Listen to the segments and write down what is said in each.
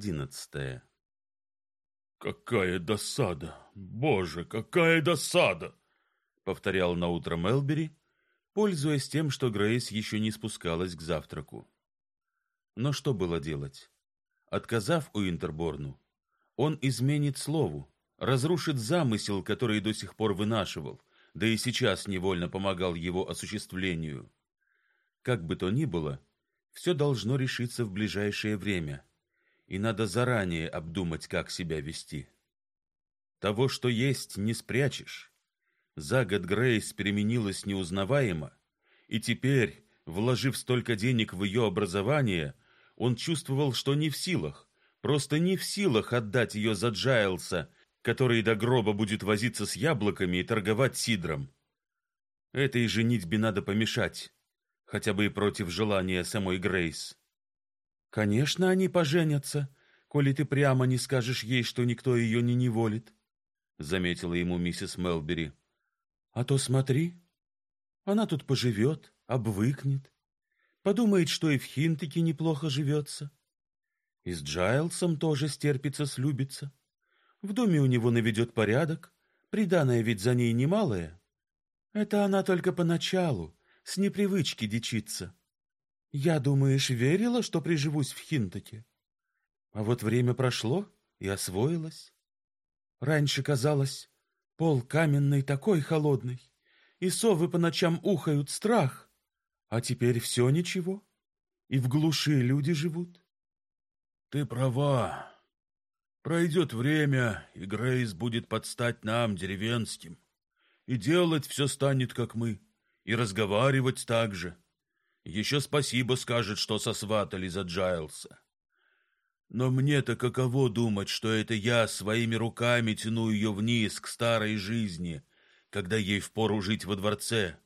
одиннадцатое. Какая досада! Боже, какая досада! повторял на утро Мелбери, пользуясь тем, что Грейс еще не спускалась к завтраку. Но что было делать? Отказав у Интерборну, он изменит слову, разрушит замысел, который до сих пор вынашивал, да и сейчас невольно помогал его осуществлению. Как бы то ни было, все должно решиться в ближайшее время, и надо заранее обдумать, как себя вести. Того, что есть, не спрячешь. За год Грейс переменилась неузнаваемо, и теперь, вложив столько денег в ее образование, он чувствовал, что не в силах, просто не в силах отдать ее за Джайлса, который до гроба будет возиться с яблоками и торговать сидром. Этой женитьбе надо помешать, хотя бы и против желания самой Грейс. Конечно, они поженятся, коли ты прямо не скажешь ей, что никто ее не неволит, заметила ему миссис Мелбери. А то смотри, она тут поживет, обвыкнет, подумает, что и в Хинтике неплохо живется. И с Джайлсом тоже стерпится, слюбится. В доме у него наведет порядок, приданое ведь за ней немалое. Это она только поначалу, с непривычки дичиться. Я, думаешь, верила, что приживусь в Хинтоке? А вот время прошло и освоилась. Раньше казалось, пол каменный такой холодный, и совы по ночам ухают страх, а теперь все ничего, и в глуши люди живут. Ты права, Пройдет время, и Грейс будет подстать нам, деревенским, и делать все станет, как мы, и разговаривать так же. Еще спасибо скажет, что сосватали за Джайлса. Но мне-то каково думать, что это я своими руками тяну ее вниз к старой жизни, когда ей впору жить во дворце,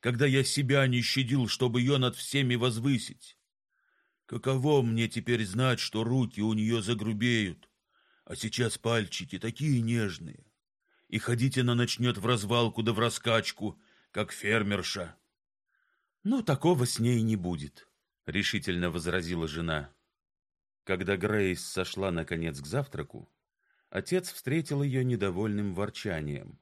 когда я себя не щадил, чтобы ее над всеми возвысить. Каково мне теперь знать, что руки у нее загрубеют, а сейчас пальчики такие нежные. И ходить она начнет в развалку да в раскачку, как фермерша. Ну, такого с ней не будет, решительно возразила жена. Когда Грейс сошла наконец к завтраку, отец встретил ее недовольным ворчанием.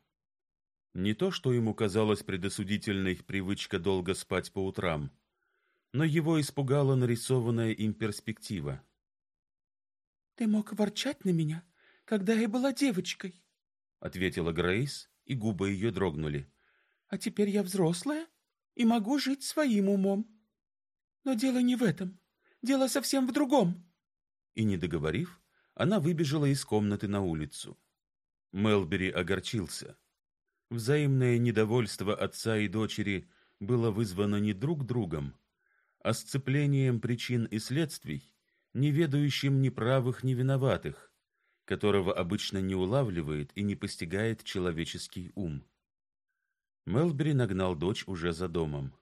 Не то, что ему казалось предосудительной привычка долго спать по утрам, но его испугала нарисованная им перспектива. Ты мог ворчать на меня, когда я была девочкой, ответила Грейс, и губы ее дрогнули. А теперь я взрослая и могу жить своим умом. Но дело не в этом. Дело совсем в другом. И не договорив, она выбежала из комнаты на улицу. Мелбери огорчился. Взаимное недовольство отца и дочери было вызвано не друг другом, а сцеплением причин и следствий, не ведающим ни правых, ни виноватых, которого обычно не улавливает и не постигает человеческий ум. Мелбери нагнал дочь уже за домом.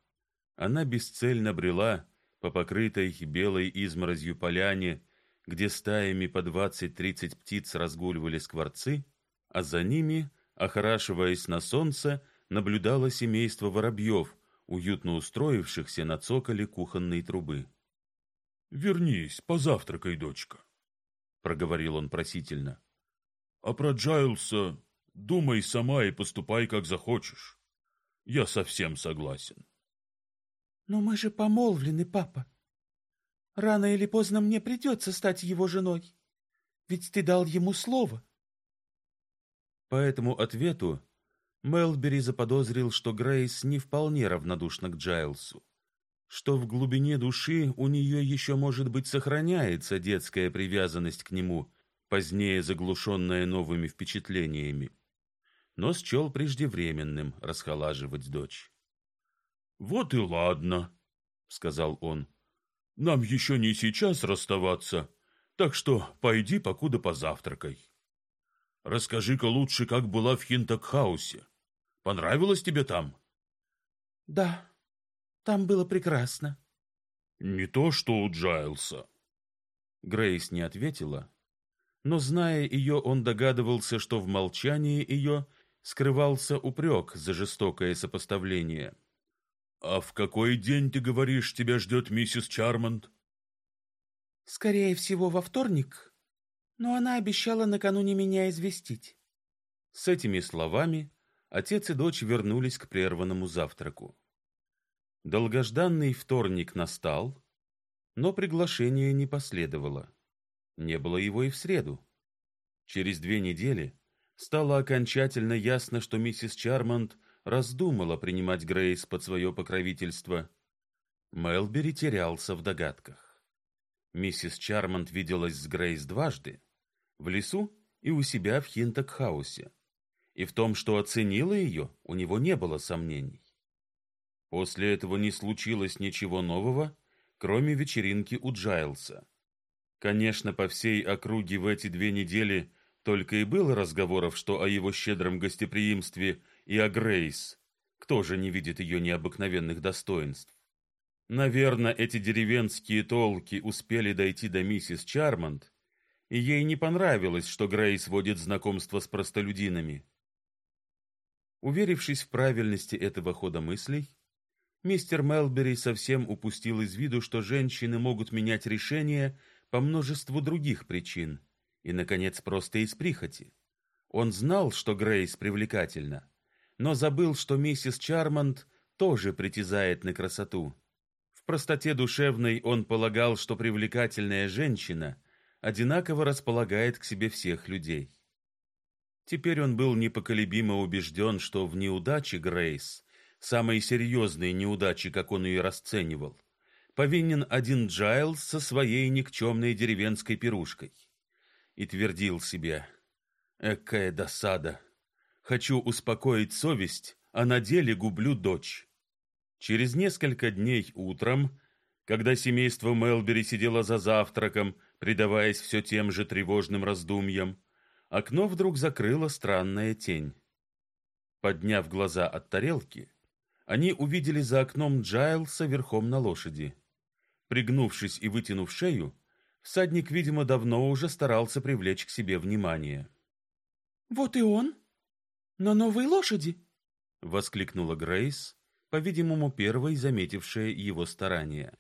Она бесцельно брела по покрытой белой изморозью поляне, где стаями по двадцать-тридцать птиц разгуливали скворцы, а за ними, охорашиваясь на солнце, наблюдало семейство воробьев, уютно устроившихся на цоколе кухонной трубы. Вернись, позавтракай, дочка, проговорил он просительно. А про Джайлса думай сама и поступай как захочешь. Я совсем согласен. Но мы же помолвлены, папа. Рано или поздно мне придется стать его женой. Ведь ты дал ему слово. По этому ответу Мелбери заподозрил, что Грейс не вполне равнодушна к Джайлсу что в глубине души у нее еще, может быть, сохраняется детская привязанность к нему, позднее заглушенная новыми впечатлениями, но счел преждевременным расхолаживать дочь. «Вот и ладно», — сказал он. «Нам еще не сейчас расставаться, так что пойди покуда позавтракай. Расскажи-ка лучше, как была в Хинтокхаусе. Понравилось тебе там?» «Да», там было прекрасно. Не то, что у Джайлса. Грейс не ответила, но зная ее, он догадывался, что в молчании ее скрывался упрек за жестокое сопоставление. А в какой день ты говоришь, тебя ждет миссис Чармонт? Скорее всего, во вторник, но она обещала накануне меня известить. С этими словами отец и дочь вернулись к прерванному завтраку. Долгожданный вторник настал, но приглашение не последовало. Не было его и в среду. Через две недели стало окончательно ясно, что миссис Чармонт раздумала принимать Грейс под свое покровительство. Мелбери терялся в догадках. Миссис Чармонт виделась с Грейс дважды, в лесу и у себя в Хинток-хаусе. И в том, что оценила ее, у него не было сомнений. После этого не случилось ничего нового, кроме вечеринки у Джайлса. Конечно, по всей округе в эти две недели только и было разговоров, что о его щедром гостеприимстве и о Грейс. Кто же не видит ее необыкновенных достоинств? Наверное, эти деревенские толки успели дойти до миссис Чармонт, и ей не понравилось, что Грейс водит знакомство с простолюдинами. Уверившись в правильности этого хода мыслей, мистер Мелбери совсем упустил из виду, что женщины могут менять решения по множеству других причин, и наконец просто из прихоти. Он знал, что Грейс привлекательна, но забыл, что миссис Чармонт тоже притязает на красоту. В простоте душевной он полагал, что привлекательная женщина одинаково располагает к себе всех людей. Теперь он был непоколебимо убежден, что в неудаче Грейс, самой серьезной неудаче, как он ее расценивал, повинен один Джайлс со своей никчемной деревенской пирушкой. И твердил себе: "Экая досада! Хочу успокоить совесть, а на деле гублю дочь". Через несколько дней утром, когда семейство Мелбери сидело за завтраком, предаваясь все тем же тревожным раздумьям, окно вдруг закрыла странная тень. Подняв глаза от тарелки, они увидели за окном Джайлса верхом на лошади. Пригнувшись и вытянув шею, всадник, видимо, давно уже старался привлечь к себе внимание. Вот и он на новой лошади, воскликнула Грейс, по-видимому, первой заметившая его старания.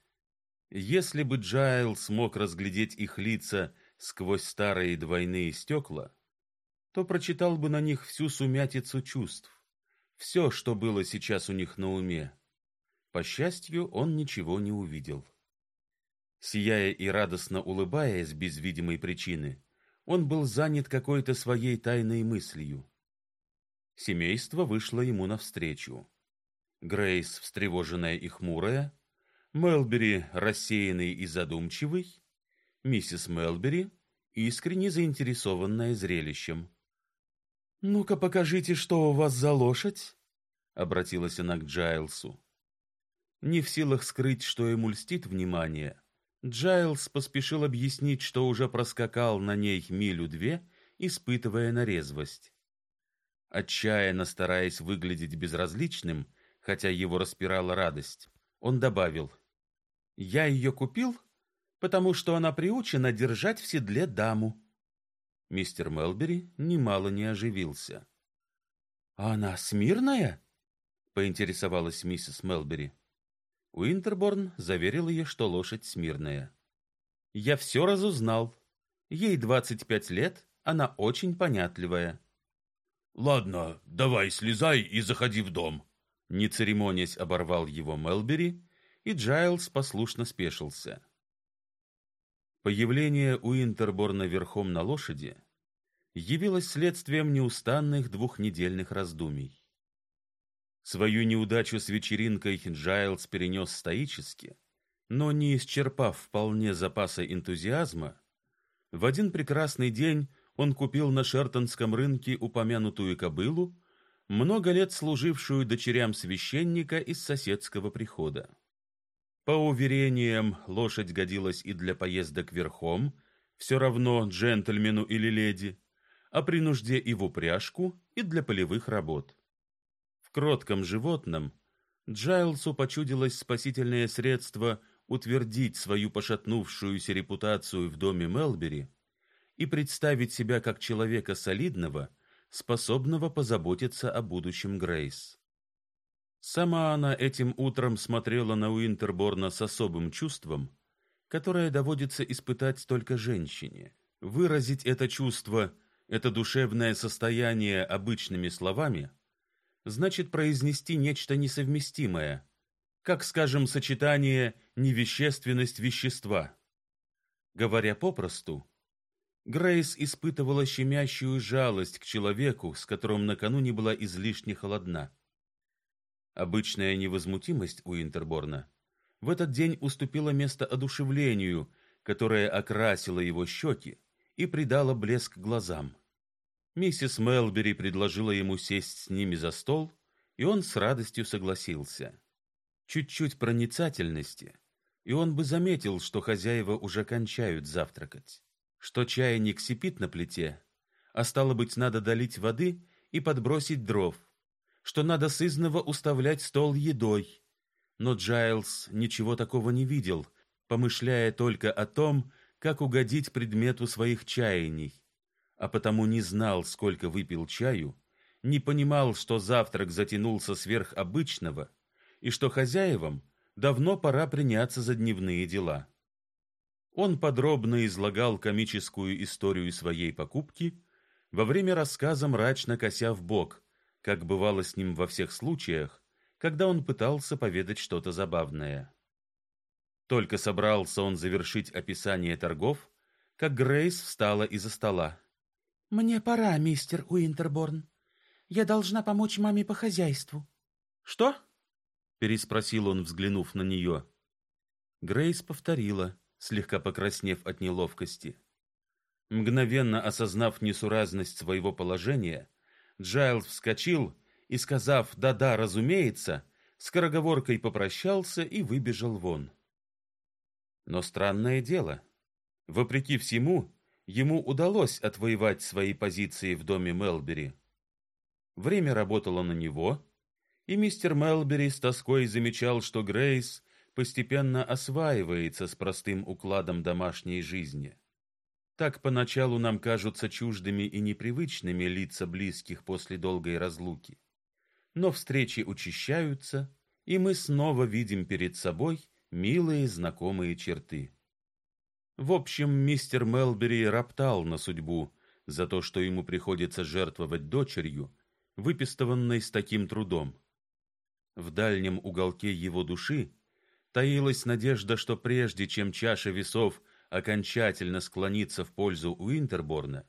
Если бы Джайл смог разглядеть их лица сквозь старые двойные стекла, то прочитал бы на них всю сумятицу чувств, все, что было сейчас у них на уме. По счастью, он ничего не увидел. Сияя и радостно улыбаясь без видимой причины, он был занят какой-то своей тайной мыслью. Семейство вышло ему навстречу. Грейс, встревоженная и хмурая, Мелбери, рассеянный и задумчивый, миссис Мелбери, искренне заинтересованная зрелищем. «Ну-ка покажите, что у вас за лошадь?» — обратилась она к Джайлсу. Не в силах скрыть, что ему льстит внимание, Джайлс поспешил объяснить, что уже проскакал на ней милю-две, испытывая на резвость. Отчаянно стараясь выглядеть безразличным, хотя его распирала радость, он добавил, «Я ее купил, потому что она приучена держать в седле даму». Мистер Мелбери немало не оживился. «А она смирная?» — поинтересовалась миссис Мелбери. Уинтерборн заверил ее, что лошадь смирная. Я все разузнал. Ей двадцать пять лет, она очень понятливая. Ладно, давай слезай и заходи в дом. Не церемонясь, оборвал его Мелбери, и Джайлс послушно спешился. Появление Уинтерборна верхом на лошади явилось следствием неустанных двухнедельных раздумий. Свою неудачу с вечеринкой Джайлс перенес стоически, но не исчерпав вполне запаса энтузиазма, в один прекрасный день он купил на Шертонском рынке упомянутую кобылу, много лет служившую дочерям священника из соседского прихода. По уверениям, лошадь годилась и для поездок верхом, все равно джентльмену или леди, а при нужде и в упряжку, и для полевых работ кротком животном Джайлсу почудилось спасительное средство утвердить свою пошатнувшуюся репутацию в доме Мелбери и представить себя как человека солидного, способного позаботиться о будущем Грейс. Сама она этим утром смотрела на Уинтерборна с особым чувством, которое доводится испытать только женщине. Выразить это чувство, это душевное состояние обычными словами значит произнести нечто несовместимое, как, скажем, сочетание невещественность вещества. Говоря попросту, Грейс испытывала щемящую жалость к человеку, с которым накануне была излишне холодна. Обычная невозмутимость у Интерборна в этот день уступила место одушевлению, которое окрасило его щеки и придало блеск глазам. Миссис Мелбери предложила ему сесть с ними за стол, и он с радостью согласился. Чуть-чуть проницательности, и он бы заметил, что хозяева уже кончают завтракать, что чайник сипит на плите, а стало быть, надо долить воды и подбросить дров, что надо сызново уставлять стол едой. Но Джайлс ничего такого не видел, помышляя только о том, как угодить предмету своих чаяний, а потому не знал, сколько выпил чаю, не понимал, что завтрак затянулся сверх обычного и что хозяевам давно пора приняться за дневные дела. Он подробно излагал комическую историю своей покупки, во время рассказа мрачно кося в бок, как бывало с ним во всех случаях, когда он пытался поведать что-то забавное. Только собрался он завершить описание торгов, как Грейс встала из-за стола. Мне пора, мистер Уинтерборн. Я должна помочь маме по хозяйству. Что? переспросил он, взглянув на нее. Грейс повторила, слегка покраснев от неловкости. Мгновенно осознав несуразность своего положения, Джайлз вскочил и, сказав «да-да, разумеется», скороговоркой попрощался и выбежал вон. Но странное дело, вопреки всему, ему удалось отвоевать свои позиции в доме Мелбери. Время работало на него, и мистер Мелбери с тоской замечал, что Грейс постепенно осваивается с простым укладом домашней жизни. Так поначалу нам кажутся чуждыми и непривычными лица близких после долгой разлуки. Но встречи учащаются, и мы снова видим перед собой милые знакомые черты. В общем, мистер Мелбери роптал на судьбу за то, что ему приходится жертвовать дочерью, выпистыванной с таким трудом. В дальнем уголке его души таилась надежда, что прежде чем чаша весов – окончательно склонится в пользу Уинтерборна,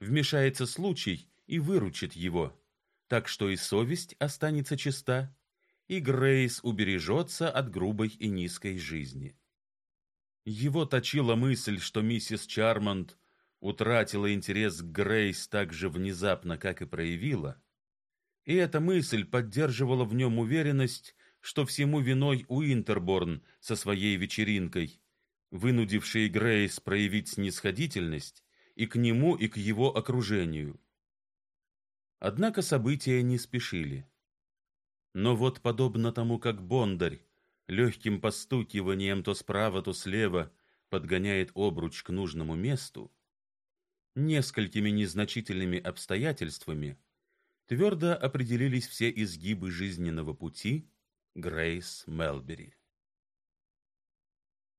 вмешается случай и выручит его, так что и совесть останется чиста, и Грейс убережется от грубой и низкой жизни. Его точила мысль, что миссис Чармонт утратила интерес к Грейс так же внезапно, как и проявила, и эта мысль поддерживала в нем уверенность, что всему виной Уинтерборн со своей вечеринкой, вынудившие Грейс проявить снисходительность и к нему, и к его окружению. Однако события не спешили. Но вот подобно тому, как бондарь легким постукиванием то справа, то слева подгоняет обруч к нужному месту, несколькими незначительными обстоятельствами твердо определились все изгибы жизненного пути Грейс Мелбери.